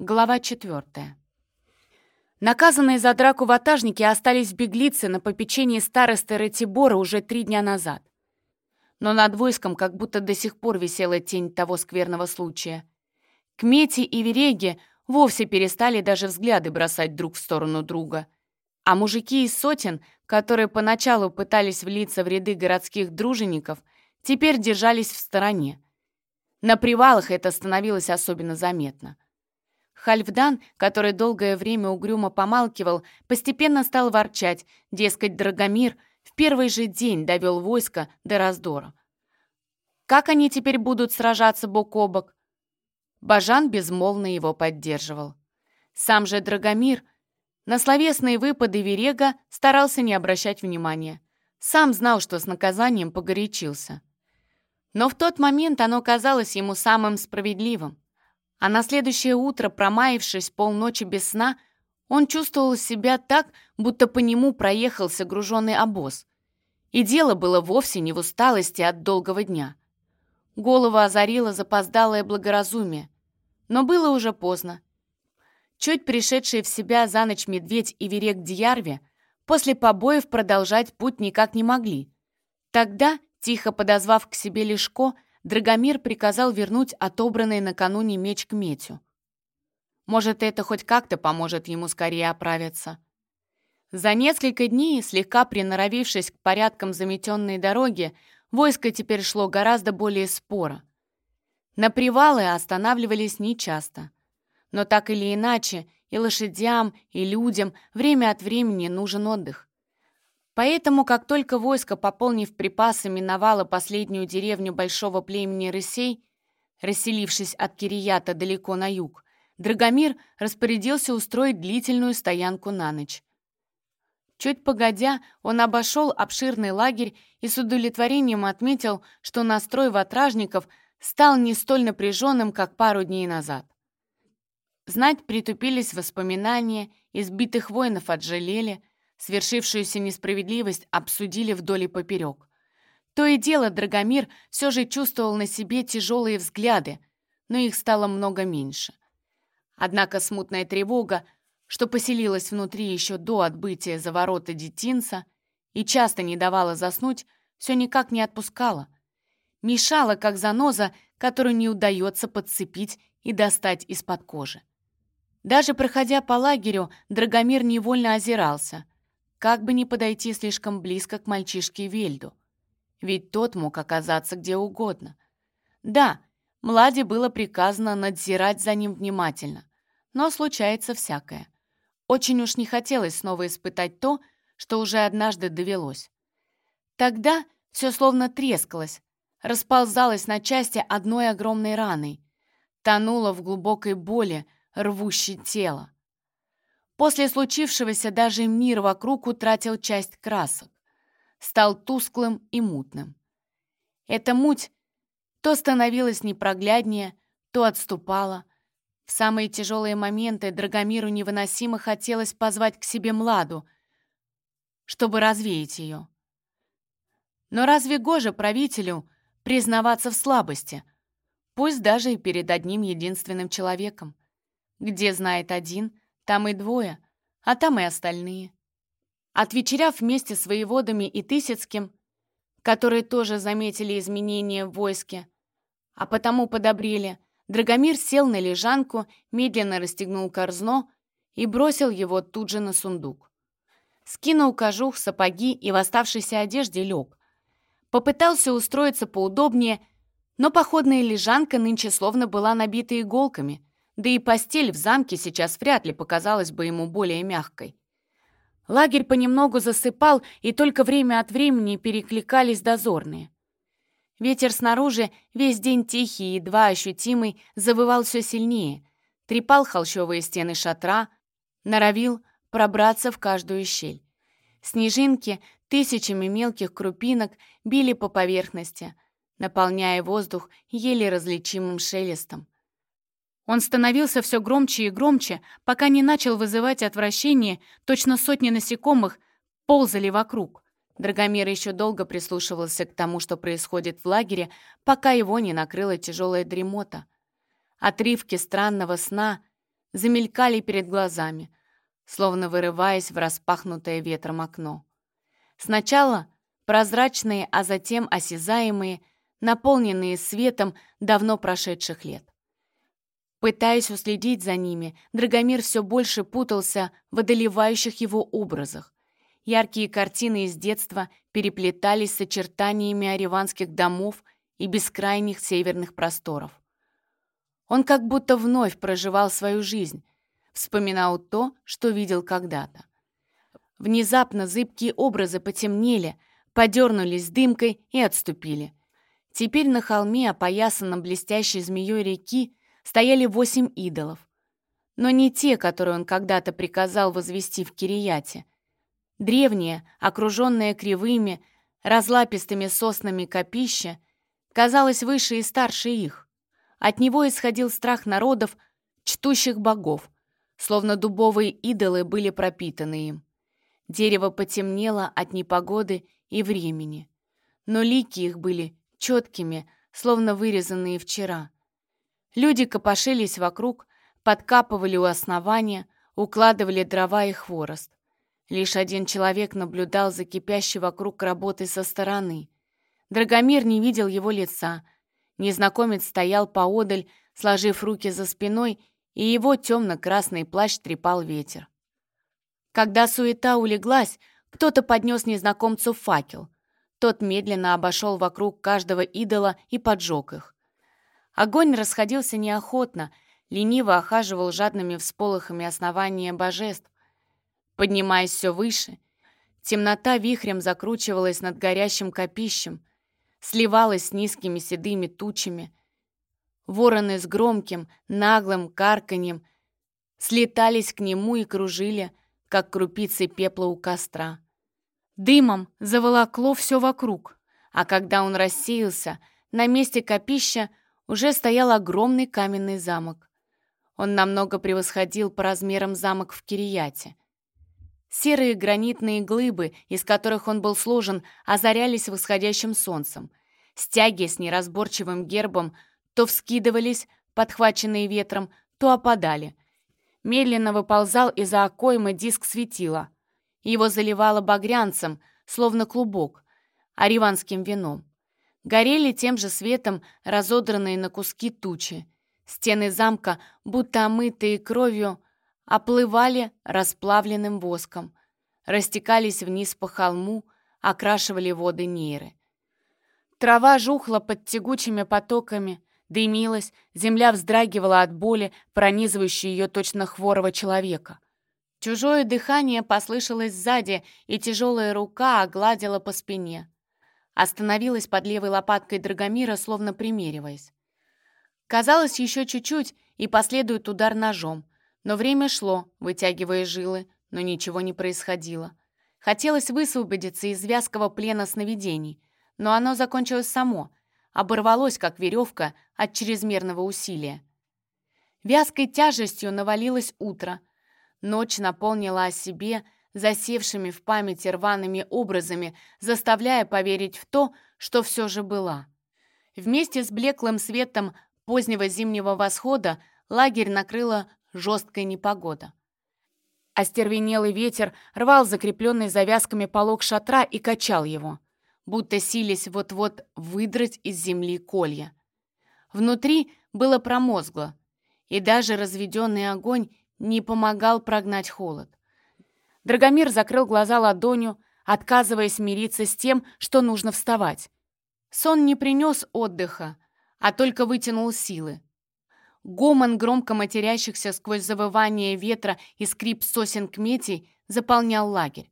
Глава четвертая. Наказанные за драку ватажники остались в на попечении старосты Ратибора уже три дня назад. Но над войском как будто до сих пор висела тень того скверного случая. Кмети и Вереги вовсе перестали даже взгляды бросать друг в сторону друга. А мужики из сотен, которые поначалу пытались влиться в ряды городских дружинников, теперь держались в стороне. На привалах это становилось особенно заметно. Хальфдан, который долгое время угрюмо помалкивал, постепенно стал ворчать, дескать, Драгомир в первый же день довел войско до раздора. Как они теперь будут сражаться бок о бок? Бажан безмолвно его поддерживал. Сам же Драгомир на словесные выпады Верега старался не обращать внимания. Сам знал, что с наказанием погорячился. Но в тот момент оно казалось ему самым справедливым. А на следующее утро, промаявшись полночи без сна, он чувствовал себя так, будто по нему проехался груженный обоз. И дело было вовсе не в усталости от долгого дня. Голову озарило запоздалое благоразумие. Но было уже поздно. Чуть пришедшие в себя за ночь медведь и верек Дьярве после побоев продолжать путь никак не могли. Тогда, тихо подозвав к себе Лешко, Драгомир приказал вернуть отобранный накануне меч к Метю. Может, это хоть как-то поможет ему скорее оправиться. За несколько дней, слегка приноровившись к порядкам заметенной дороги, войско теперь шло гораздо более споро. На привалы останавливались нечасто. Но так или иначе, и лошадям, и людям время от времени нужен отдых. Поэтому, как только войско, пополнив припасы, миновало последнюю деревню большого племени рысей, расселившись от Кирията далеко на юг, Драгомир распорядился устроить длительную стоянку на ночь. Чуть погодя, он обошел обширный лагерь и с удовлетворением отметил, что настрой ватражников стал не столь напряженным, как пару дней назад. Знать притупились воспоминания, избитых воинов отжалели — Свершившуюся несправедливость обсудили вдоль и поперек. То и дело Драгомир все же чувствовал на себе тяжелые взгляды, но их стало много меньше. Однако смутная тревога, что поселилась внутри еще до отбытия за ворота детинца и часто не давала заснуть, все никак не отпускала. Мешала, как заноза, которую не удается подцепить и достать из-под кожи. Даже проходя по лагерю, Драгомир невольно озирался — как бы не подойти слишком близко к мальчишке Вельду. Ведь тот мог оказаться где угодно. Да, Младе было приказано надзирать за ним внимательно, но случается всякое. Очень уж не хотелось снова испытать то, что уже однажды довелось. Тогда все словно трескалось, расползалось на части одной огромной раной, тонуло в глубокой боли, рвущей тело. После случившегося даже мир вокруг утратил часть красок, стал тусклым и мутным. Эта муть то становилась непрогляднее, то отступала. В самые тяжелые моменты Драгомиру невыносимо хотелось позвать к себе Младу, чтобы развеять ее. Но разве гоже правителю признаваться в слабости, пусть даже и перед одним единственным человеком? Где знает один — там и двое, а там и остальные. Отвечеряв вместе с воеводами и Тысяцким, которые тоже заметили изменения в войске, а потому подобрели, Драгомир сел на лежанку, медленно расстегнул корзно и бросил его тут же на сундук. Скинул кожух, сапоги и в оставшейся одежде лег. Попытался устроиться поудобнее, но походная лежанка нынче словно была набита иголками — да и постель в замке сейчас вряд ли показалась бы ему более мягкой. Лагерь понемногу засыпал, и только время от времени перекликались дозорные. Ветер снаружи, весь день тихий и едва ощутимый, завывал все сильнее, трепал холщовые стены шатра, норовил пробраться в каждую щель. Снежинки тысячами мелких крупинок били по поверхности, наполняя воздух еле различимым шелестом. Он становился все громче и громче, пока не начал вызывать отвращение, точно сотни насекомых ползали вокруг. Драгомир еще долго прислушивался к тому, что происходит в лагере, пока его не накрыла тяжелая дремота. Отрывки странного сна замелькали перед глазами, словно вырываясь в распахнутое ветром окно. Сначала прозрачные, а затем осязаемые, наполненные светом давно прошедших лет. Пытаясь уследить за ними, Драгомир все больше путался в одолевающих его образах. Яркие картины из детства переплетались с очертаниями ариванских домов и бескрайних северных просторов. Он как будто вновь проживал свою жизнь, вспоминал то, что видел когда-то. Внезапно зыбкие образы потемнели, подернулись дымкой и отступили. Теперь на холме, опоясанном блестящей змеей реки, стояли восемь идолов. Но не те, которые он когда-то приказал возвести в Кирияте. Древнее, окруженное кривыми, разлапистыми соснами копища, казалось выше и старше их. От него исходил страх народов, чтущих богов, словно дубовые идолы были пропитаны им. Дерево потемнело от непогоды и времени, но лики их были четкими, словно вырезанные вчера. Люди копошились вокруг, подкапывали у основания, укладывали дрова и хворост. Лишь один человек наблюдал за кипящей вокруг работой со стороны. Драгомир не видел его лица. Незнакомец стоял поодаль, сложив руки за спиной, и его темно-красный плащ трепал ветер. Когда суета улеглась, кто-то поднес незнакомцу факел. Тот медленно обошел вокруг каждого идола и поджег их. Огонь расходился неохотно, лениво охаживал жадными всполохами основания божеств. Поднимаясь все выше, темнота вихрем закручивалась над горящим копищем, сливалась с низкими седыми тучами. Вороны с громким, наглым карканьем слетались к нему и кружили, как крупицы пепла у костра. Дымом заволокло все вокруг, а когда он рассеялся, на месте копища — уже стоял огромный каменный замок. Он намного превосходил по размерам замок в Кирияте. Серые гранитные глыбы, из которых он был сложен, озарялись восходящим солнцем. Стяги с неразборчивым гербом то вскидывались, подхваченные ветром, то опадали. Медленно выползал из-за окоймы диск светила. Его заливало багрянцем, словно клубок, ариванским вином. Горели тем же светом разодранные на куски тучи. Стены замка, будто омытые кровью, оплывали расплавленным воском, растекались вниз по холму, окрашивали воды Нейры. Трава жухла под тягучими потоками, дымилась, земля вздрагивала от боли, пронизывающей ее точно хворого человека. Чужое дыхание послышалось сзади, и тяжелая рука огладила по спине. Остановилась под левой лопаткой Драгомира, словно примериваясь. Казалось, еще чуть-чуть, и последует удар ножом. Но время шло, вытягивая жилы, но ничего не происходило. Хотелось высвободиться из вязкого плена сновидений, но оно закончилось само, оборвалось, как веревка от чрезмерного усилия. Вязкой тяжестью навалилось утро. Ночь наполнила о себе, засевшими в памяти рваными образами, заставляя поверить в то, что все же была. Вместе с блеклым светом позднего зимнего восхода лагерь накрыла жесткая непогода. Остервенелый ветер рвал закрепленный завязками полог шатра и качал его, будто сились вот-вот выдрать из земли колья. Внутри было промозгло, и даже разведенный огонь не помогал прогнать холод. Драгомир закрыл глаза ладонью, отказываясь мириться с тем, что нужно вставать. Сон не принес отдыха, а только вытянул силы. Гомон громко матерящихся сквозь завывание ветра и скрип сосен кметей заполнял лагерь.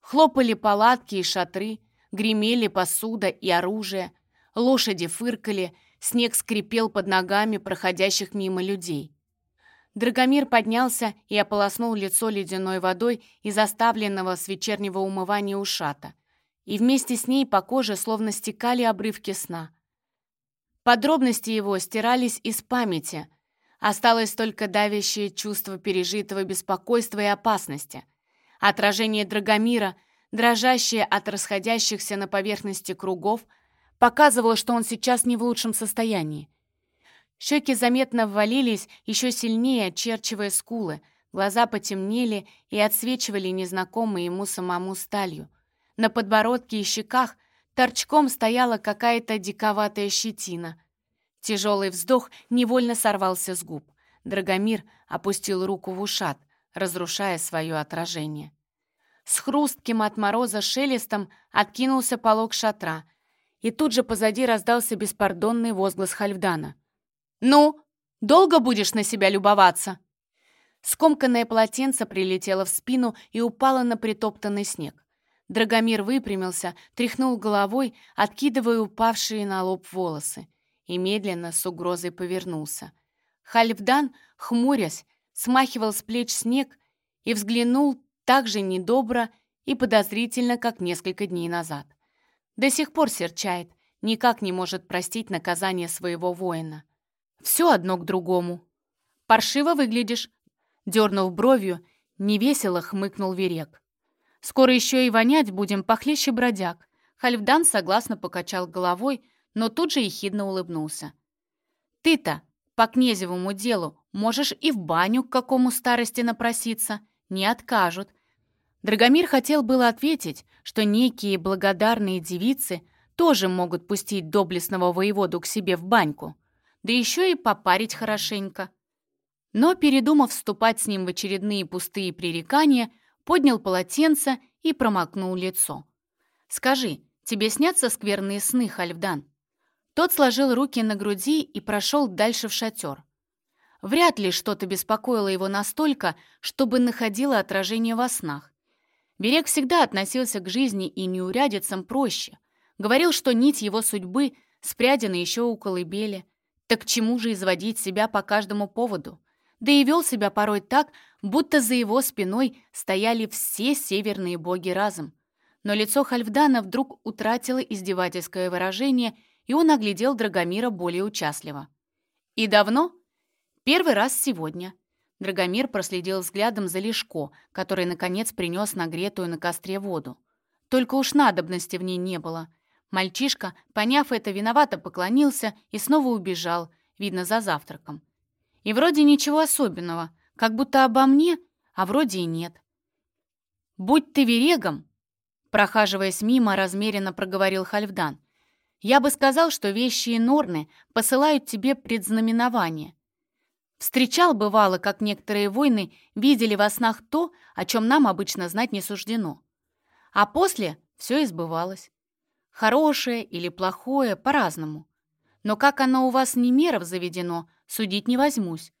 Хлопали палатки и шатры, гремели посуда и оружие, лошади фыркали, снег скрипел под ногами проходящих мимо людей. Драгомир поднялся и ополоснул лицо ледяной водой из оставленного с вечернего умывания ушата, и вместе с ней по коже словно стекали обрывки сна. Подробности его стирались из памяти, осталось только давящее чувство пережитого беспокойства и опасности, отражение Драгомира, дрожащее от расходящихся на поверхности кругов, показывало, что он сейчас не в лучшем состоянии. Щеки заметно ввалились, еще сильнее очерчивая скулы, глаза потемнели и отсвечивали незнакомой ему самому сталью. На подбородке и щеках торчком стояла какая-то диковатая щетина. Тяжелый вздох невольно сорвался с губ. Драгомир опустил руку в ушат, разрушая свое отражение. С хрустким от мороза шелестом откинулся полог шатра, и тут же позади раздался беспардонный возглас Хальфдана. «Ну, долго будешь на себя любоваться?» Скомканное полотенце прилетело в спину и упало на притоптанный снег. Драгомир выпрямился, тряхнул головой, откидывая упавшие на лоб волосы, и медленно с угрозой повернулся. Хальфдан, хмурясь, смахивал с плеч снег и взглянул так же недобро и подозрительно, как несколько дней назад. До сих пор серчает, никак не может простить наказание своего воина. Все одно к другому. Паршиво выглядишь. Дернув бровью, невесело хмыкнул Верек. Скоро еще и вонять будем похлеще бродяг. Хальфдан согласно покачал головой, но тут же ехидно улыбнулся. Ты-то по князевому делу можешь и в баню к какому старости напроситься. Не откажут. Драгомир хотел было ответить, что некие благодарные девицы тоже могут пустить доблестного воеводу к себе в баньку да еще и попарить хорошенько. Но, передумав вступать с ним в очередные пустые пререкания, поднял полотенце и промокнул лицо. «Скажи, тебе снятся скверные сны, Хальфдан?» Тот сложил руки на груди и прошел дальше в шатер. Вряд ли что-то беспокоило его настолько, чтобы находило отражение во снах. Берег всегда относился к жизни и неурядицам проще. Говорил, что нить его судьбы спрятана еще у колыбели, так чему же изводить себя по каждому поводу? Да и вел себя порой так, будто за его спиной стояли все северные боги разом. Но лицо Хальфдана вдруг утратило издевательское выражение, и он оглядел Драгомира более участливо. «И давно?» «Первый раз сегодня». Драгомир проследил взглядом за Лешко, который, наконец, принес нагретую на костре воду. Только уж надобности в ней не было — Мальчишка, поняв это, виновато поклонился и снова убежал, видно, за завтраком. И вроде ничего особенного, как будто обо мне, а вроде и нет. «Будь ты верегом!» Прохаживаясь мимо, размеренно проговорил Хальфдан. «Я бы сказал, что вещи и норны посылают тебе предзнаменование. Встречал, бывало, как некоторые войны видели во снах то, о чем нам обычно знать не суждено. А после все избывалось. Хорошее или плохое по-разному. Но как оно у вас не меров заведено, судить не возьмусь.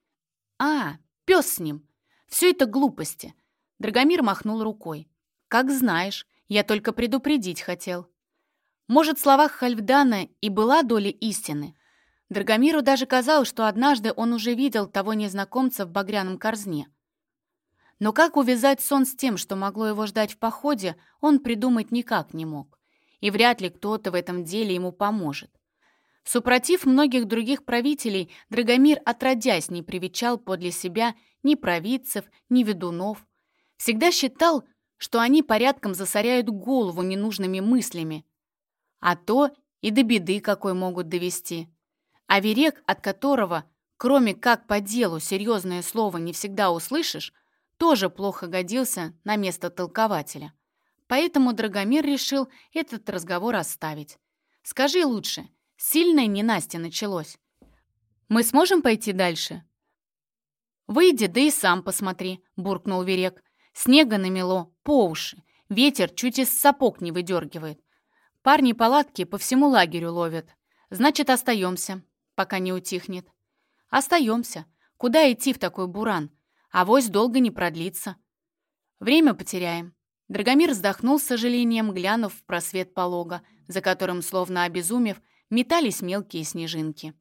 А, пес с ним. Все это глупости. Драгомир махнул рукой. Как знаешь, я только предупредить хотел. Может, в словах Хальфдана и была доля истины. Драгомиру даже казалось, что однажды он уже видел того незнакомца в багряном корзне. Но как увязать сон с тем, что могло его ждать в походе, он придумать никак не мог и вряд ли кто-то в этом деле ему поможет. Супротив многих других правителей, Драгомир отродясь не привечал подле себя ни провидцев, ни ведунов. Всегда считал, что они порядком засоряют голову ненужными мыслями. А то и до беды какой могут довести. А верек, от которого, кроме как по делу, серьезное слово не всегда услышишь, тоже плохо годился на место толкователя. Поэтому Драгомир решил этот разговор оставить. «Скажи лучше, сильное ненастье началось. Мы сможем пойти дальше?» «Выйди, да и сам посмотри», — буркнул Верек. «Снега намело, по уши. Ветер чуть из сапог не выдергивает. Парни палатки по всему лагерю ловят. Значит, остаемся, пока не утихнет». «Остаемся. Куда идти в такой буран? Авось долго не продлится. Время потеряем. Драгомир вздохнул с сожалением, глянув в просвет полога, за которым, словно обезумев, метались мелкие снежинки.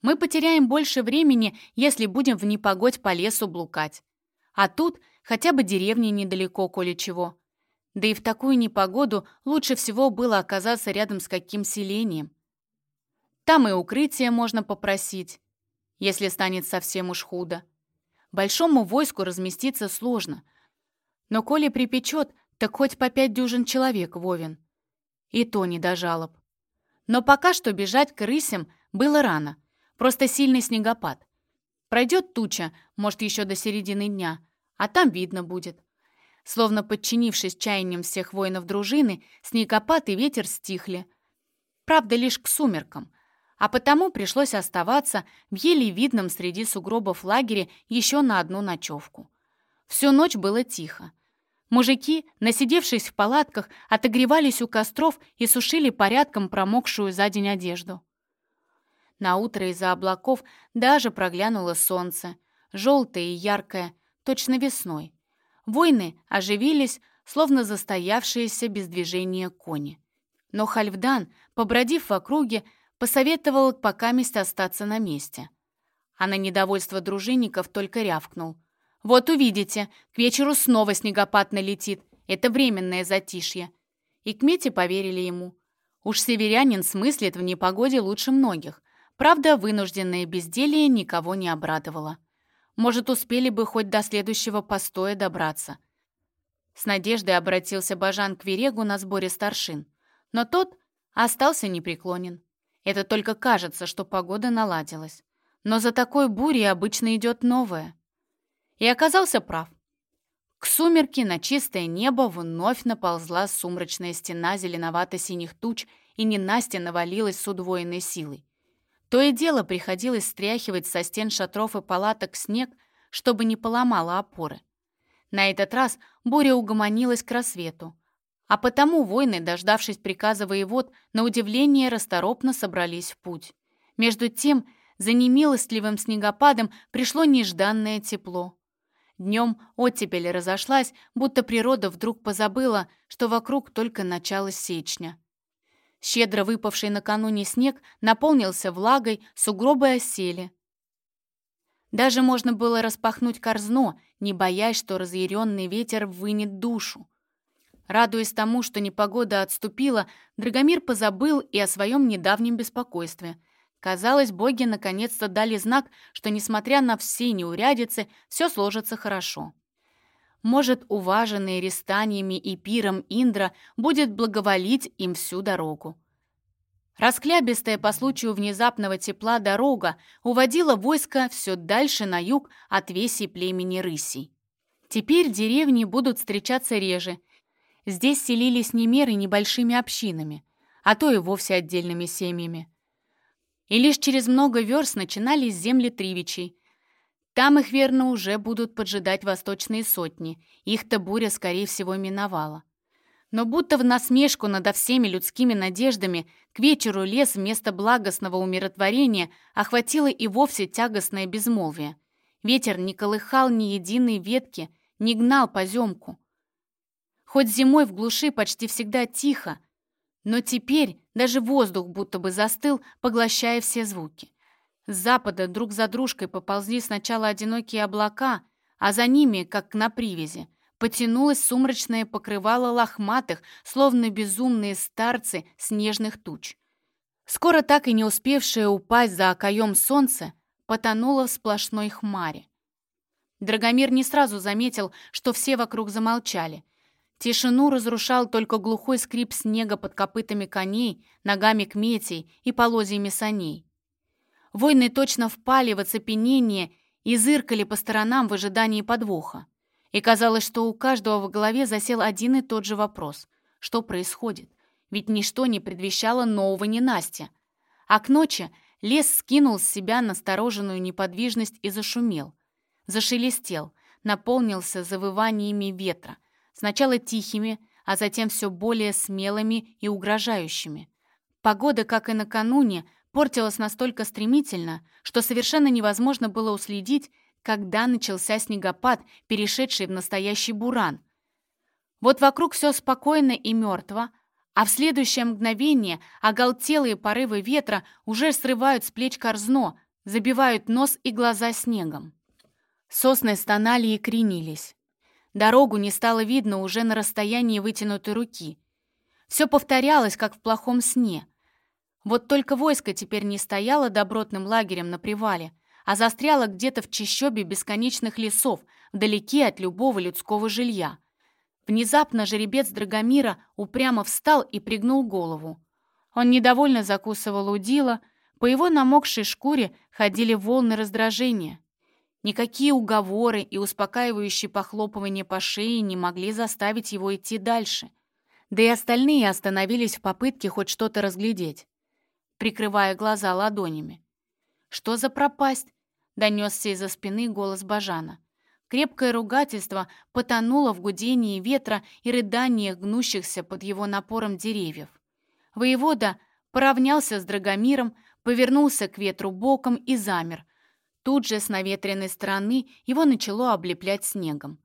«Мы потеряем больше времени, если будем в непогодь по лесу блукать. А тут хотя бы деревни недалеко, коли чего. Да и в такую непогоду лучше всего было оказаться рядом с каким селением. Там и укрытие можно попросить, если станет совсем уж худо. Большому войску разместиться сложно, но коли припечет, так хоть по пять дюжин человек, Вовин. И то не до жалоб. Но пока что бежать к рысям было рано. Просто сильный снегопад. Пройдет туча, может, еще до середины дня, а там видно будет. Словно подчинившись чаяниям всех воинов дружины, снегопад и ветер стихли. Правда, лишь к сумеркам, а потому пришлось оставаться в еле видном среди сугробов лагере еще на одну ночевку. Всю ночь было тихо. Мужики, насидевшись в палатках, отогревались у костров и сушили порядком промокшую за день одежду. На утро из-за облаков даже проглянуло солнце, желтое и яркое, точно весной. Войны оживились, словно застоявшиеся без движения кони. Но Хальфдан, побродив в округе, посоветовал покаместь остаться на месте. А на недовольство дружинников только рявкнул. «Вот увидите, к вечеру снова снегопад налетит. Это временное затишье». И к Мете поверили ему. Уж северянин смыслит в непогоде лучше многих. Правда, вынужденное безделье никого не обрадовало. Может, успели бы хоть до следующего постоя добраться. С надеждой обратился Бажан к Верегу на сборе старшин. Но тот остался непреклонен. Это только кажется, что погода наладилась. Но за такой бурей обычно идет новая. И оказался прав. К сумерке на чистое небо вновь наползла сумрачная стена зеленовато-синих туч и ненастье навалилась с удвоенной силой. То и дело приходилось стряхивать со стен шатров и палаток снег, чтобы не поломало опоры. На этот раз буря угомонилась к рассвету, а потому воины, дождавшись приказа воевод, на удивление расторопно собрались в путь. Между тем, за немилостливым снегопадом пришло нежданное тепло. Днем оттепель разошлась, будто природа вдруг позабыла, что вокруг только начало сечня. Щедро выпавший накануне снег наполнился влагой, сугробы осели. Даже можно было распахнуть корзно, не боясь, что разъяренный ветер вынет душу. Радуясь тому, что непогода отступила, Драгомир позабыл и о своем недавнем беспокойстве. Казалось, боги наконец-то дали знак, что, несмотря на все неурядицы, все сложится хорошо. Может, уваженный рестаниями и пиром Индра будет благоволить им всю дорогу. Расклябистая по случаю внезапного тепла дорога уводила войско все дальше на юг от весей племени рысей. Теперь деревни будут встречаться реже. Здесь селились немеры небольшими общинами, а то и вовсе отдельными семьями. И лишь через много верст начинались земли Тривичей, там их, верно, уже будут поджидать восточные сотни. Их-то буря, скорее всего, миновала. Но будто в насмешку над всеми людскими надеждами, к вечеру лес вместо благостного умиротворения охватило и вовсе тягостное безмолвие. Ветер не колыхал ни единой ветки, не гнал поземку. Хоть зимой в глуши почти всегда тихо, но теперь даже воздух будто бы застыл, поглощая все звуки. С запада друг за дружкой поползли сначала одинокие облака, а за ними, как на привязи, потянулось сумрачное покрывало лохматых, словно безумные старцы снежных туч. Скоро так и не успевшее упасть за окоем солнце, потонуло в сплошной хмаре. Драгомир не сразу заметил, что все вокруг замолчали. Тишину разрушал только глухой скрип снега под копытами коней, ногами кметей и полозьями саней. Воины точно впали в оцепенение и зыркали по сторонам в ожидании подвоха. И казалось, что у каждого в голове засел один и тот же вопрос. Что происходит? Ведь ничто не предвещало нового ненастья. А к ночи лес скинул с себя настороженную неподвижность и зашумел. Зашелестел, наполнился завываниями ветра, сначала тихими, а затем все более смелыми и угрожающими. Погода, как и накануне, портилась настолько стремительно, что совершенно невозможно было уследить, когда начался снегопад, перешедший в настоящий буран. Вот вокруг все спокойно и мертво, а в следующее мгновение оголтелые порывы ветра уже срывают с плеч корзно, забивают нос и глаза снегом. Сосны стонали и кренились. Дорогу не стало видно уже на расстоянии вытянутой руки. Все повторялось, как в плохом сне — вот только войско теперь не стояло добротным лагерем на привале, а застряло где-то в чащобе бесконечных лесов, вдалеке от любого людского жилья. Внезапно жеребец Драгомира упрямо встал и пригнул голову. Он недовольно закусывал удила, По его намокшей шкуре ходили волны раздражения. Никакие уговоры и успокаивающие похлопывания по шее не могли заставить его идти дальше. Да и остальные остановились в попытке хоть что-то разглядеть, прикрывая глаза ладонями. «Что за пропасть?» — донесся из-за спины голос Бажана. Крепкое ругательство потонуло в гудении ветра и рыданиях гнущихся под его напором деревьев. Воевода поравнялся с Драгомиром, повернулся к ветру боком и замер. Тут же с наветренной стороны его начало облеплять снегом.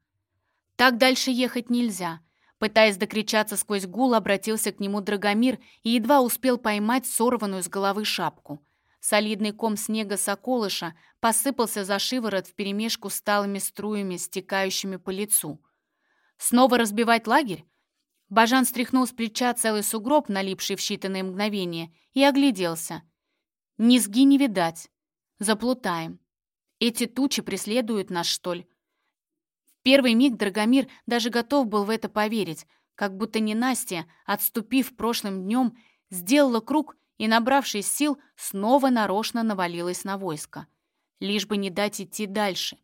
«Так дальше ехать нельзя», Пытаясь докричаться сквозь гул, обратился к нему Драгомир и едва успел поймать сорванную с головы шапку. Солидный ком снега соколыша посыпался за шиворот вперемешку с талыми струями, стекающими по лицу. «Снова разбивать лагерь?» Бажан стряхнул с плеча целый сугроб, налипший в считанные мгновения, и огляделся. «Низги не видать. Заплутаем. Эти тучи преследуют нас, что ли?» В первый миг Драгомир даже готов был в это поверить, как будто не Настя, отступив прошлым днем, сделала круг и, набравшись сил, снова нарочно навалилась на войско. Лишь бы не дать идти дальше.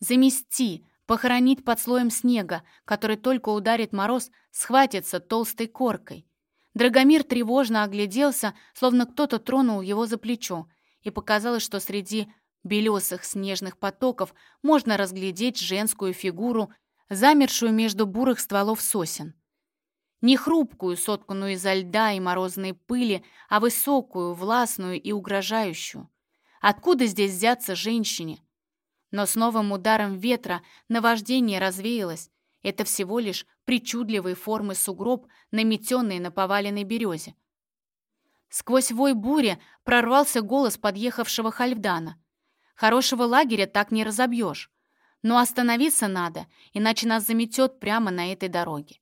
Замести, похоронить под слоем снега, который только ударит мороз, схватится толстой коркой. Драгомир тревожно огляделся, словно кто-то тронул его за плечо, и показалось, что среди белесых снежных потоков можно разглядеть женскую фигуру, замершую между бурых стволов сосен. Не хрупкую, сотканную изо льда и морозной пыли, а высокую, властную и угрожающую. Откуда здесь взяться женщине? Но с новым ударом ветра наваждение развеялось. Это всего лишь причудливые формы сугроб, наметенные на поваленной березе. Сквозь вой бури прорвался голос подъехавшего Хальфдана. «Хорошего лагеря так не разобьешь. Но остановиться надо, иначе нас заметет прямо на этой дороге.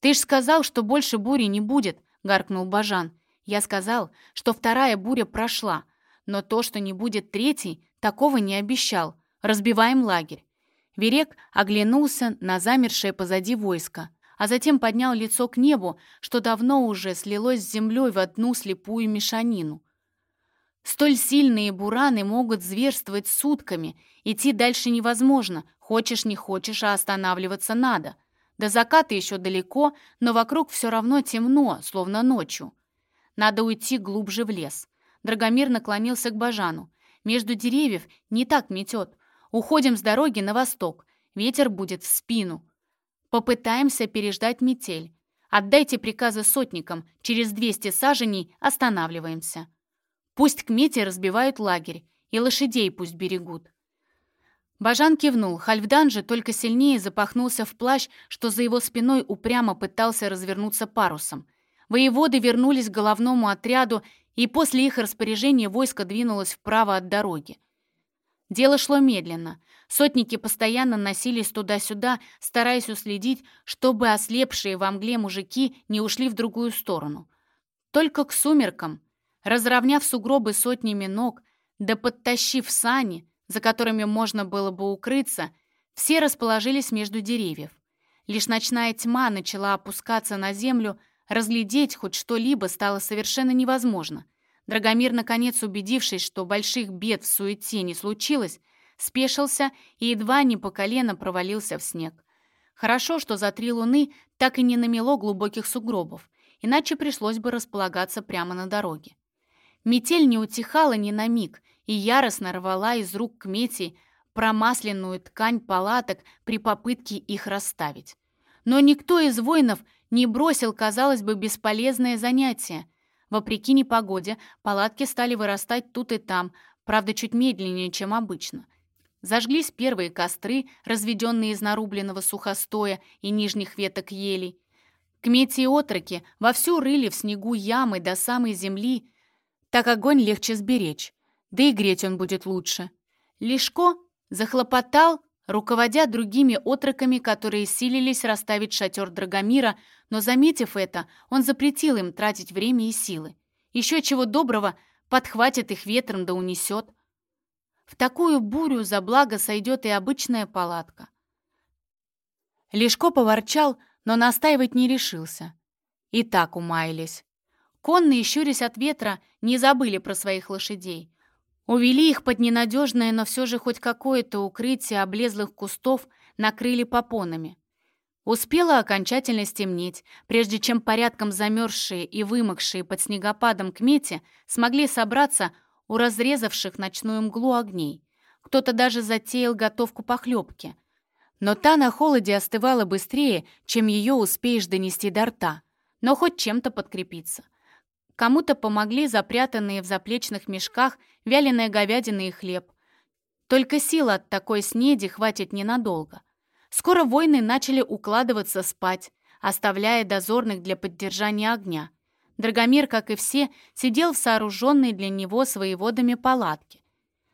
«Ты ж сказал, что больше бури не будет», — гаркнул Бажан. «Я сказал, что вторая буря прошла, но то, что не будет третьей, такого не обещал. Разбиваем лагерь». Верек оглянулся на замершее позади войско, а затем поднял лицо к небу, что давно уже слилось с землей в одну слепую мешанину. Столь сильные бураны могут зверствовать сутками, идти дальше невозможно, хочешь не хочешь, а останавливаться надо. До заката еще далеко, но вокруг все равно темно, словно ночью. Надо уйти глубже в лес. Драгомир наклонился к Бажану. Между деревьев не так метет. Уходим с дороги на восток. Ветер будет в спину. Попытаемся переждать метель. Отдайте приказы сотникам. Через 200 саженей останавливаемся. Пусть к мете разбивают лагерь. И лошадей пусть берегут. Бажан кивнул, Хальфдан же только сильнее запахнулся в плащ, что за его спиной упрямо пытался развернуться парусом. Воеводы вернулись к головному отряду, и после их распоряжения войско двинулось вправо от дороги. Дело шло медленно. Сотники постоянно носились туда-сюда, стараясь уследить, чтобы ослепшие во мгле мужики не ушли в другую сторону. Только к сумеркам, разровняв сугробы сотнями ног, да подтащив сани, за которыми можно было бы укрыться, все расположились между деревьев. Лишь ночная тьма начала опускаться на землю, разглядеть хоть что-либо стало совершенно невозможно. Драгомир, наконец убедившись, что больших бед в суете не случилось, спешился и едва не по колено провалился в снег. Хорошо, что за три луны так и не намело глубоких сугробов, иначе пришлось бы располагаться прямо на дороге. Метель не утихала ни на миг, и яростно рвала из рук Кмети промасленную ткань палаток при попытке их расставить. Но никто из воинов не бросил, казалось бы, бесполезное занятие. Вопреки непогоде, палатки стали вырастать тут и там, правда, чуть медленнее, чем обычно. Зажглись первые костры, разведенные из нарубленного сухостоя и нижних веток елей. Кмети и отроки вовсю рыли в снегу ямы до самой земли, так огонь легче сберечь да и греть он будет лучше. Лешко захлопотал, руководя другими отроками, которые силились расставить шатер Драгомира, но, заметив это, он запретил им тратить время и силы. Еще чего доброго, подхватит их ветром да унесет. В такую бурю за благо сойдет и обычная палатка. Лешко поворчал, но настаивать не решился. И так умаялись. Конные, щурясь от ветра, не забыли про своих лошадей. Увели их под ненадежное, но все же хоть какое-то укрытие облезлых кустов накрыли попонами. Успело окончательно стемнеть, прежде чем порядком замерзшие и вымокшие под снегопадом кмети смогли собраться у разрезавших ночную мглу огней. Кто-то даже затеял готовку похлебки. Но та на холоде остывала быстрее, чем ее успеешь донести до рта, но хоть чем-то подкрепиться. Кому-то помогли запрятанные в заплечных мешках вяленая говядина и хлеб. Только сил от такой снеди хватит ненадолго. Скоро воины начали укладываться спать, оставляя дозорных для поддержания огня. Драгомир, как и все, сидел в сооруженной для него своеводами палатке.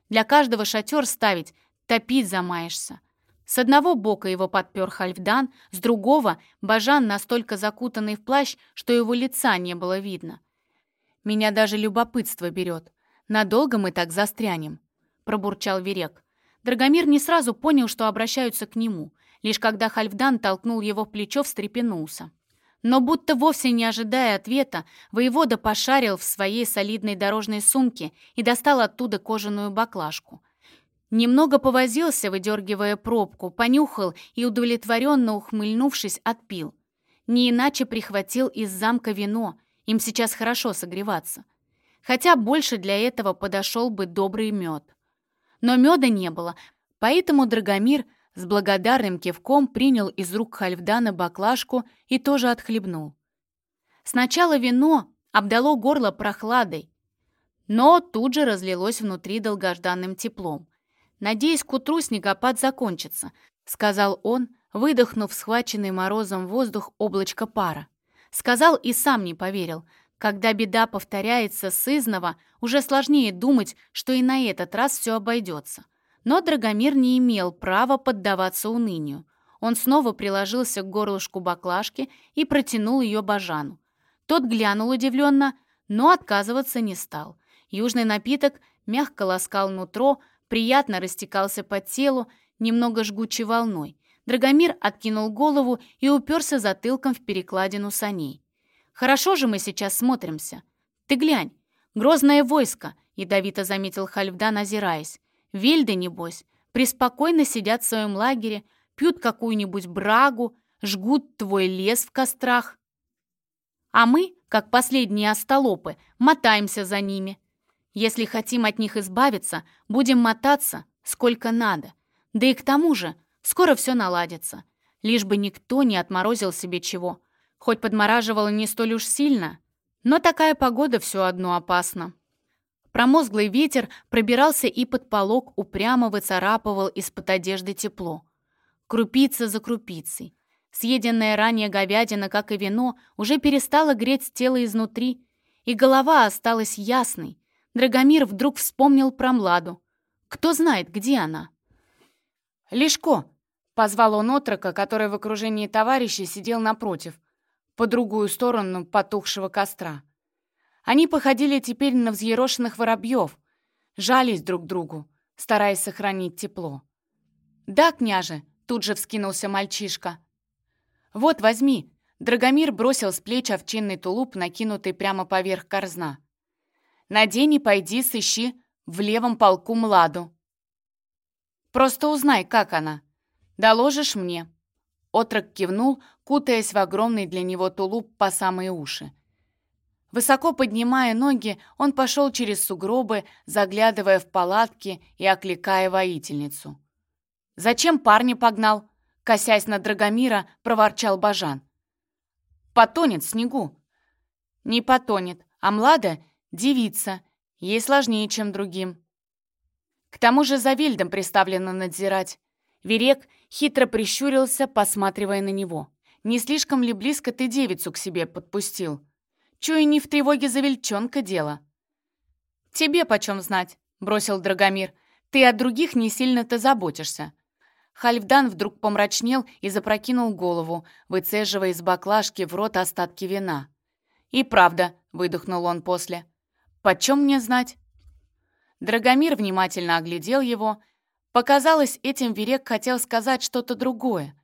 Для каждого шатер ставить, топить замаешься. С одного бока его подпер Хальфдан, с другого — Бажан, настолько закутанный в плащ, что его лица не было видно. Меня даже любопытство берет. Надолго мы так застрянем?» — пробурчал Верек. Драгомир не сразу понял, что обращаются к нему. Лишь когда Хальфдан толкнул его в плечо, встрепенулся. Но будто вовсе не ожидая ответа, воевода пошарил в своей солидной дорожной сумке и достал оттуда кожаную баклажку. Немного повозился, выдергивая пробку, понюхал и, удовлетворенно ухмыльнувшись, отпил. Не иначе прихватил из замка вино — им сейчас хорошо согреваться. Хотя больше для этого подошел бы добрый мед. Но меда не было, поэтому Драгомир с благодарным кивком принял из рук Хальфдана баклажку и тоже отхлебнул. Сначала вино обдало горло прохладой, но тут же разлилось внутри долгожданным теплом. «Надеюсь, к утру снегопад закончится», — сказал он, выдохнув схваченный морозом воздух облачко пара. Сказал и сам не поверил. Когда беда повторяется сызново, уже сложнее думать, что и на этот раз все обойдется. Но Драгомир не имел права поддаваться унынию. Он снова приложился к горлышку баклажки и протянул ее Бажану. Тот глянул удивленно, но отказываться не стал. Южный напиток мягко ласкал нутро, приятно растекался по телу, немного жгучей волной. Драгомир откинул голову и уперся затылком в перекладину саней. «Хорошо же мы сейчас смотримся. Ты глянь, грозное войско», — ядовито заметил Хальфдан, озираясь. «Вельды, небось, преспокойно сидят в своем лагере, пьют какую-нибудь брагу, жгут твой лес в кострах. А мы, как последние остолопы, мотаемся за ними. Если хотим от них избавиться, будем мотаться сколько надо. Да и к тому же Скоро все наладится. Лишь бы никто не отморозил себе чего. Хоть подмораживало не столь уж сильно, но такая погода все одно опасна. Промозглый ветер пробирался и под полог упрямо выцарапывал из-под одежды тепло. Крупица за крупицей. Съеденная ранее говядина, как и вино, уже перестала греть тело изнутри, и голова осталась ясной. Драгомир вдруг вспомнил про Младу. Кто знает, где она? «Лешко!» Позвал он отрока, который в окружении товарищей сидел напротив, по другую сторону потухшего костра. Они походили теперь на взъерошенных воробьев, жались друг другу, стараясь сохранить тепло. «Да, княже!» — тут же вскинулся мальчишка. «Вот, возьми!» — Драгомир бросил с плеч овчинный тулуп, накинутый прямо поверх корзна. «Надень и пойди сыщи в левом полку Младу. Просто узнай, как она. «Доложишь мне». Отрок кивнул, кутаясь в огромный для него тулуп по самые уши. Высоко поднимая ноги, он пошел через сугробы, заглядывая в палатки и окликая воительницу. «Зачем парня погнал?» — косясь на Драгомира, проворчал Бажан. «Потонет в снегу». «Не потонет, а Млада — девица, ей сложнее, чем другим». К тому же за Вильдом приставлено надзирать. Верек хитро прищурился, посматривая на него. «Не слишком ли близко ты девицу к себе подпустил? Чуя не в тревоге за вельчонка дело». «Тебе почем знать?» — бросил Драгомир. «Ты о других не сильно-то заботишься». Хальфдан вдруг помрачнел и запрокинул голову, выцеживая из баклажки в рот остатки вина. «И правда», — выдохнул он после. «Почем мне знать?» Драгомир внимательно оглядел его, Показалось, этим Верек хотел сказать что-то другое.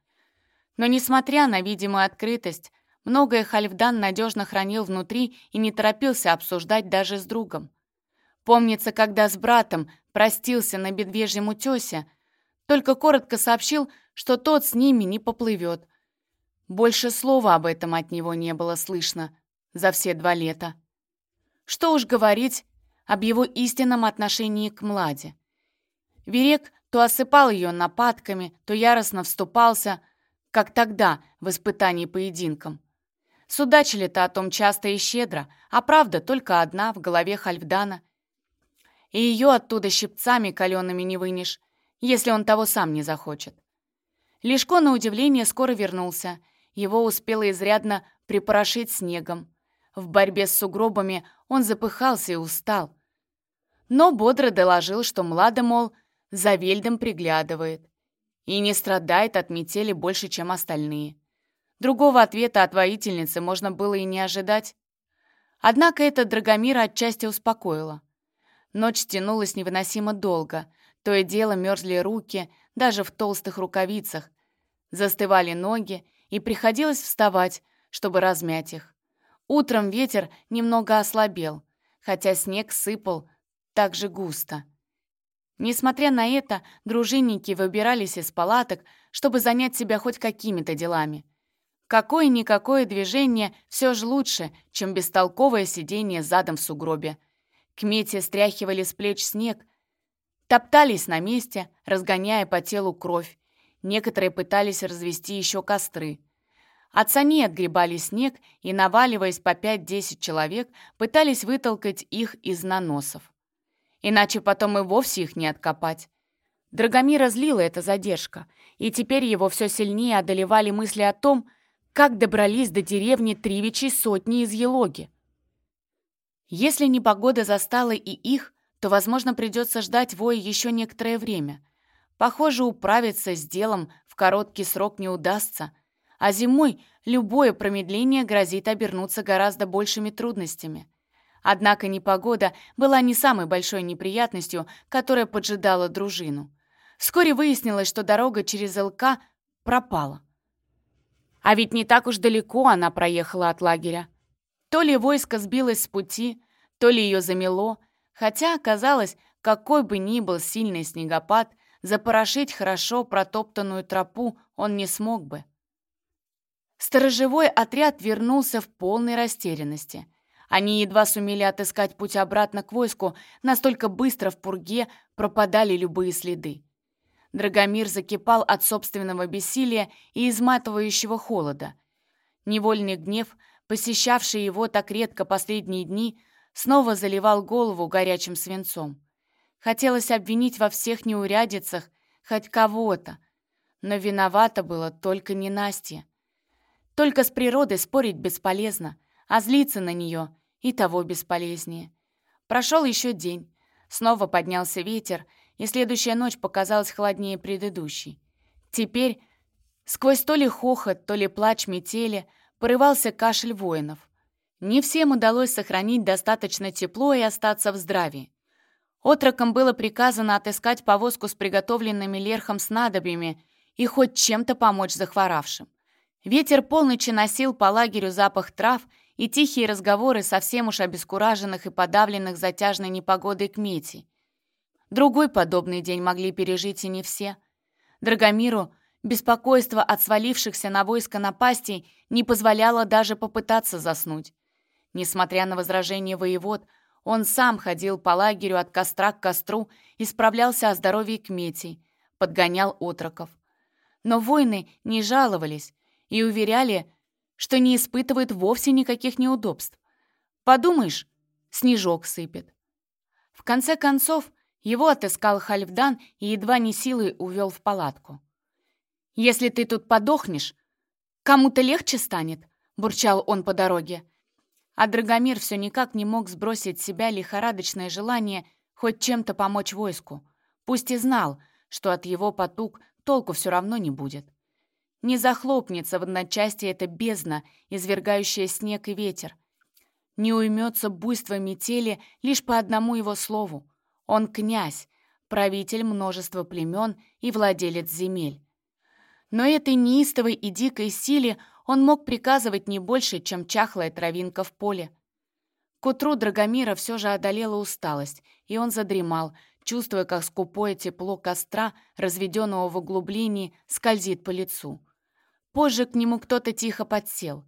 Но, несмотря на видимую открытость, Многое Хальфдан надежно хранил внутри и не торопился обсуждать даже с другом. Помнится, когда с братом простился на Бедвежьем утесе, только коротко сообщил, что тот с ними не поплывет. Больше слова об этом от него не было слышно за все два лета. Что уж говорить об его истинном отношении к Младе. Верек то осыпал ее нападками, то яростно вступался, как тогда в испытании поединком. Судачили-то о том часто и щедро, а правда только одна в голове Хальфдана. И ее оттуда щипцами калеными не вынешь, если он того сам не захочет. Лешко, на удивление, скоро вернулся. Его успело изрядно припорошить снегом. В борьбе с сугробами он запыхался и устал. Но бодро доложил, что Млада, мол, за Вельдом приглядывает и не страдает от метели больше, чем остальные. Другого ответа от воительницы можно было и не ожидать. Однако это Драгомира отчасти успокоило. Ночь тянулась невыносимо долго, то и дело мерзли руки, даже в толстых рукавицах, застывали ноги, и приходилось вставать, чтобы размять их. Утром ветер немного ослабел, хотя снег сыпал так же густо. Несмотря на это, дружинники выбирались из палаток, чтобы занять себя хоть какими-то делами. Какое-никакое движение все же лучше, чем бестолковое сидение задом в сугробе. К мете стряхивали с плеч снег, топтались на месте, разгоняя по телу кровь. Некоторые пытались развести еще костры. От саней отгребали снег и, наваливаясь по 5-10 человек, пытались вытолкать их из наносов. Иначе потом и вовсе их не откопать. Драгомира злила эта задержка, и теперь его все сильнее одолевали мысли о том, как добрались до деревни Тривичей сотни из Елоги. Если непогода застала и их, то, возможно, придется ждать воя еще некоторое время. Похоже, управиться с делом в короткий срок не удастся — а зимой любое промедление грозит обернуться гораздо большими трудностями. Однако непогода была не самой большой неприятностью, которая поджидала дружину. Вскоре выяснилось, что дорога через ЛК пропала. А ведь не так уж далеко она проехала от лагеря. То ли войско сбилось с пути, то ли ее замело, хотя, оказалось, какой бы ни был сильный снегопад, запорошить хорошо протоптанную тропу он не смог бы. Сторожевой отряд вернулся в полной растерянности. Они едва сумели отыскать путь обратно к войску, настолько быстро в пурге пропадали любые следы. Драгомир закипал от собственного бессилия и изматывающего холода. Невольный гнев, посещавший его так редко последние дни, снова заливал голову горячим свинцом. Хотелось обвинить во всех неурядицах хоть кого-то, но виновата было только Настя. Только с природой спорить бесполезно, а злиться на нее и того бесполезнее. Прошел еще день. Снова поднялся ветер, и следующая ночь показалась холоднее предыдущей. Теперь сквозь то ли хохот, то ли плач метели порывался кашель воинов. Не всем удалось сохранить достаточно тепло и остаться в здравии. Отрокам было приказано отыскать повозку с приготовленными лерхом снадобьями и хоть чем-то помочь захворавшим. Ветер полночи носил по лагерю запах трав и тихие разговоры совсем уж обескураженных и подавленных затяжной непогодой кметей. Другой подобный день могли пережить и не все. Драгомиру беспокойство от свалившихся на войско напастей не позволяло даже попытаться заснуть. Несмотря на возражения воевод, он сам ходил по лагерю от костра к костру и справлялся о здоровье кметей, подгонял отроков. Но воины не жаловались, и уверяли, что не испытывает вовсе никаких неудобств. Подумаешь, снежок сыпет. В конце концов, его отыскал Хальфдан и едва не силой увел в палатку. «Если ты тут подохнешь, кому-то легче станет», — бурчал он по дороге. А Драгомир все никак не мог сбросить с себя лихорадочное желание хоть чем-то помочь войску, пусть и знал, что от его потуг толку все равно не будет. Не захлопнется в одночасье эта бездна, извергающая снег и ветер. Не уймется буйство метели лишь по одному его слову. Он князь, правитель множества племен и владелец земель. Но этой неистовой и дикой силе он мог приказывать не больше, чем чахлая травинка в поле. К утру Драгомира все же одолела усталость, и он задремал, чувствуя, как скупое тепло костра, разведенного в углублении, скользит по лицу. Позже к нему кто-то тихо подсел.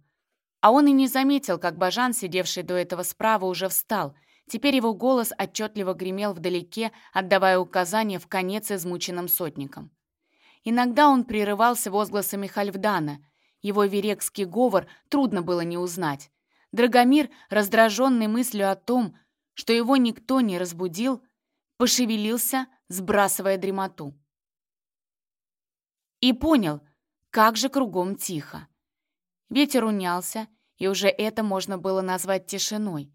А он и не заметил, как Бажан, сидевший до этого справа, уже встал. Теперь его голос отчетливо гремел вдалеке, отдавая указания в конец измученным сотникам. Иногда он прерывался возгласами Хальфдана. Его верекский говор трудно было не узнать. Драгомир, раздраженный мыслью о том, что его никто не разбудил, пошевелился, сбрасывая дремоту. И понял, как же кругом тихо. Ветер унялся, и уже это можно было назвать тишиной.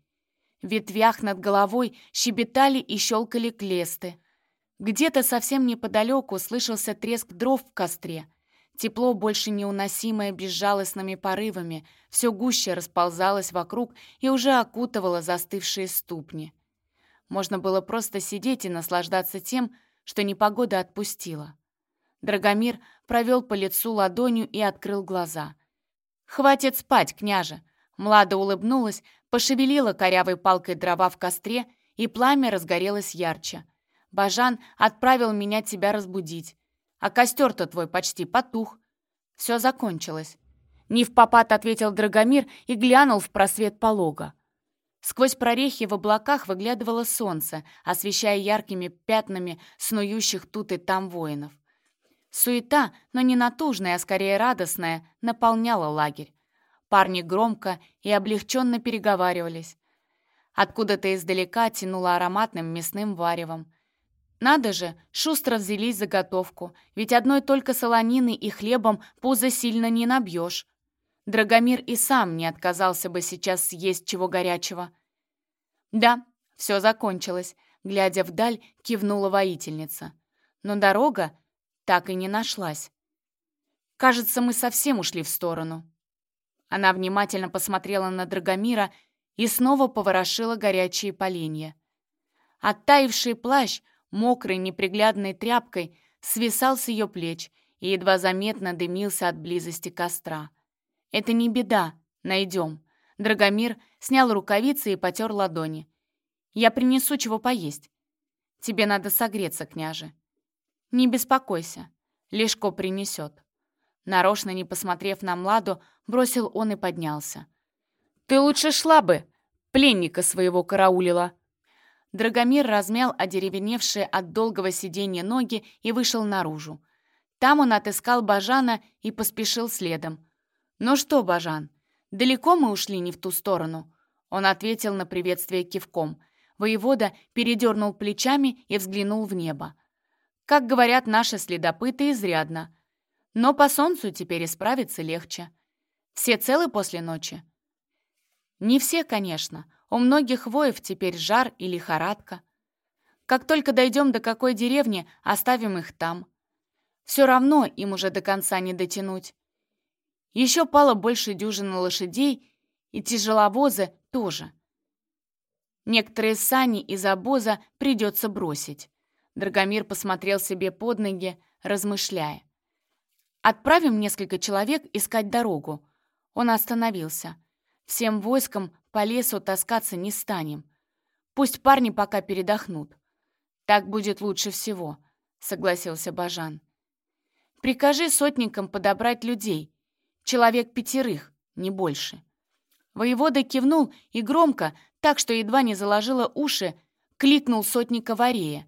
В ветвях над головой щебетали и щелкали клесты. Где-то совсем неподалеку слышался треск дров в костре. Тепло, больше неуносимое безжалостными порывами, все гуще расползалось вокруг и уже окутывало застывшие ступни. Можно было просто сидеть и наслаждаться тем, что непогода отпустила. Драгомир провел по лицу ладонью и открыл глаза. «Хватит спать, княже!» Млада улыбнулась, пошевелила корявой палкой дрова в костре, и пламя разгорелось ярче. «Бажан отправил меня тебя разбудить. А костер-то твой почти потух. Все закончилось. Не в попад ответил Драгомир и глянул в просвет полога. Сквозь прорехи в облаках выглядывало солнце, освещая яркими пятнами снующих тут и там воинов. Суета, но не натужная, а скорее радостная, наполняла лагерь. Парни громко и облегченно переговаривались. Откуда-то издалека тянуло ароматным мясным варевом. Надо же, шустро взялись заготовку, ведь одной только солонины и хлебом пузо сильно не набьешь. Драгомир и сам не отказался бы сейчас съесть чего горячего. Да, все закончилось, глядя вдаль, кивнула воительница. Но дорога так и не нашлась. Кажется, мы совсем ушли в сторону. Она внимательно посмотрела на Драгомира и снова поворошила горячие поленья. Оттаивший плащ мокрой неприглядной тряпкой свисал с ее плеч и едва заметно дымился от близости костра. «Это не беда, найдем». Драгомир снял рукавицы и потер ладони. «Я принесу чего поесть. Тебе надо согреться, княже». «Не беспокойся, Лешко принесет». Нарочно не посмотрев на Младу, бросил он и поднялся. «Ты лучше шла бы, пленника своего караулила», Драгомир размял одеревеневшие от долгого сидения ноги и вышел наружу. Там он отыскал Бажана и поспешил следом. «Ну что, Бажан, далеко мы ушли не в ту сторону?» Он ответил на приветствие кивком. Воевода передернул плечами и взглянул в небо. Как говорят наши следопыты, изрядно. Но по солнцу теперь исправиться легче. Все целы после ночи? Не все, конечно. У многих воев теперь жар и лихорадка. Как только дойдем до какой деревни, оставим их там. Все равно им уже до конца не дотянуть. Еще пало больше дюжины лошадей, и тяжеловозы тоже. Некоторые сани из обоза придется бросить. Драгомир посмотрел себе под ноги, размышляя. «Отправим несколько человек искать дорогу». Он остановился. Всем войском по лесу таскаться не станем. Пусть парни пока передохнут. Так будет лучше всего», — согласился Бажан. «Прикажи сотникам подобрать людей. Человек пятерых, не больше». Воевода кивнул и громко, так что едва не заложило уши, кликнул сотника Варея,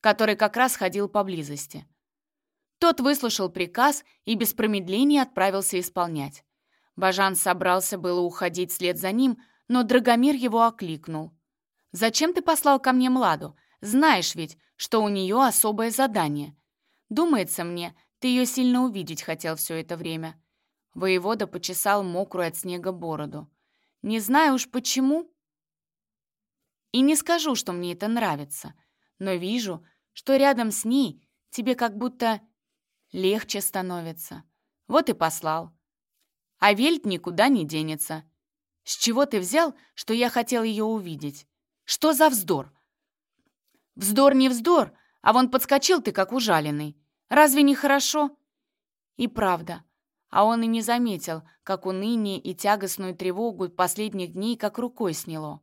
который как раз ходил поблизости. Тот выслушал приказ и без промедления отправился исполнять. Бажан собрался было уходить вслед за ним, но Драгомир его окликнул. «Зачем ты послал ко мне Младу? Знаешь ведь, что у нее особое задание. Думается мне, ты ее сильно увидеть хотел все это время». Воевода почесал мокрую от снега бороду. «Не знаю уж почему. И не скажу, что мне это нравится, но вижу, что рядом с ней тебе как будто легче становится. Вот и послал. А Вельт никуда не денется. С чего ты взял, что я хотел ее увидеть? Что за вздор? Вздор не вздор, а вон подскочил ты, как ужаленный. Разве не хорошо? И правда, а он и не заметил, как уныние и тягостную тревогу последних дней как рукой сняло.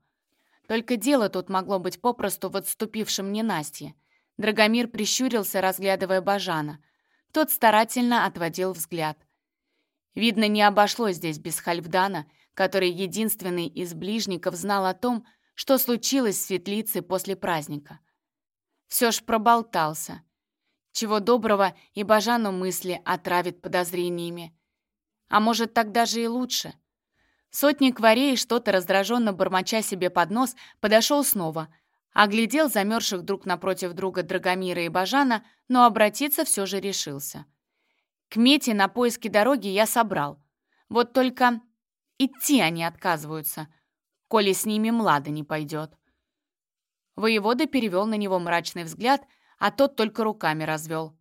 Только дело тут могло быть попросту в отступившем ненастье. Драгомир прищурился, разглядывая Бажана. Тот старательно отводил взгляд. Видно, не обошлось здесь без Хальфдана, который единственный из ближников знал о том, что случилось в светлице после праздника. Все ж проболтался. Чего доброго и Бажану мысли отравит подозрениями. А может, так даже и лучше. Сотник варей, что-то раздраженно бормоча себе под нос, подошел снова, оглядел замерзших друг напротив друга Драгомира и Бажана, но обратиться все же решился. К Мете на поиски дороги я собрал. Вот только идти они отказываются, коли с ними Млада не пойдет. Воевода перевел на него мрачный взгляд, а тот только руками развел.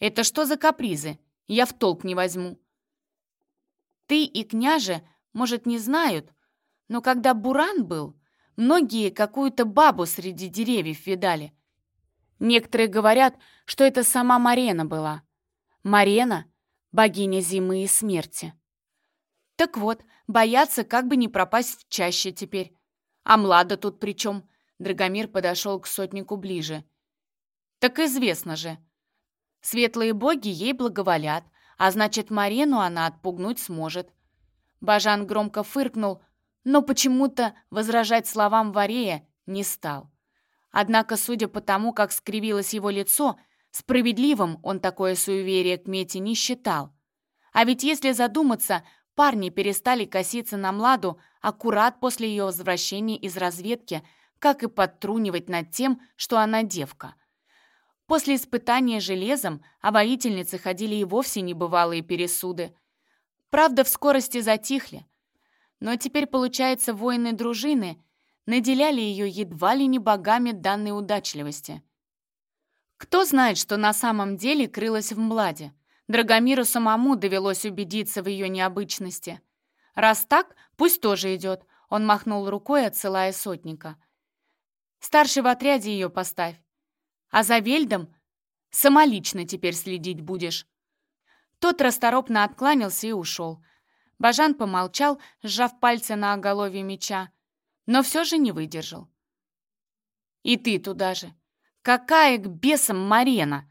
«Это что за капризы? Я в толк не возьму». «Ты и княже, может, не знают, но когда Буран был, многие какую-то бабу среди деревьев видали. Некоторые говорят, что это сама Марена была. Марена — богиня зимы и смерти. Так вот, боятся как бы не пропасть чаще теперь. А Млада тут при чем? Драгомир подошел к сотнику ближе. Так известно же. Светлые боги ей благоволят, а значит, Марену она отпугнуть сможет. Бажан громко фыркнул, но почему-то возражать словам Варея не стал. Однако, судя по тому, как скривилось его лицо, справедливым он такое суеверие к Мете не считал. А ведь если задуматься, парни перестали коситься на Младу аккурат после ее возвращения из разведки – как и подтрунивать над тем, что она девка. После испытания железом о воительнице ходили и вовсе небывалые пересуды. Правда, в скорости затихли. Но теперь, получается, воины дружины наделяли ее едва ли не богами данной удачливости. Кто знает, что на самом деле крылось в Младе? Драгомиру самому довелось убедиться в ее необычности. Раз так, пусть тоже идет. Он махнул рукой, отсылая сотника. Старший в отряде ее поставь. А за Вельдом самолично теперь следить будешь». Тот расторопно откланялся и ушел. Бажан помолчал, сжав пальцы на оголовье меча, но все же не выдержал. «И ты туда же. Какая к бесам Марена!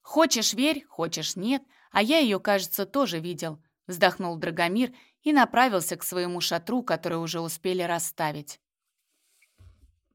Хочешь верь, хочешь нет, а я ее, кажется, тоже видел», вздохнул Драгомир и направился к своему шатру, который уже успели расставить.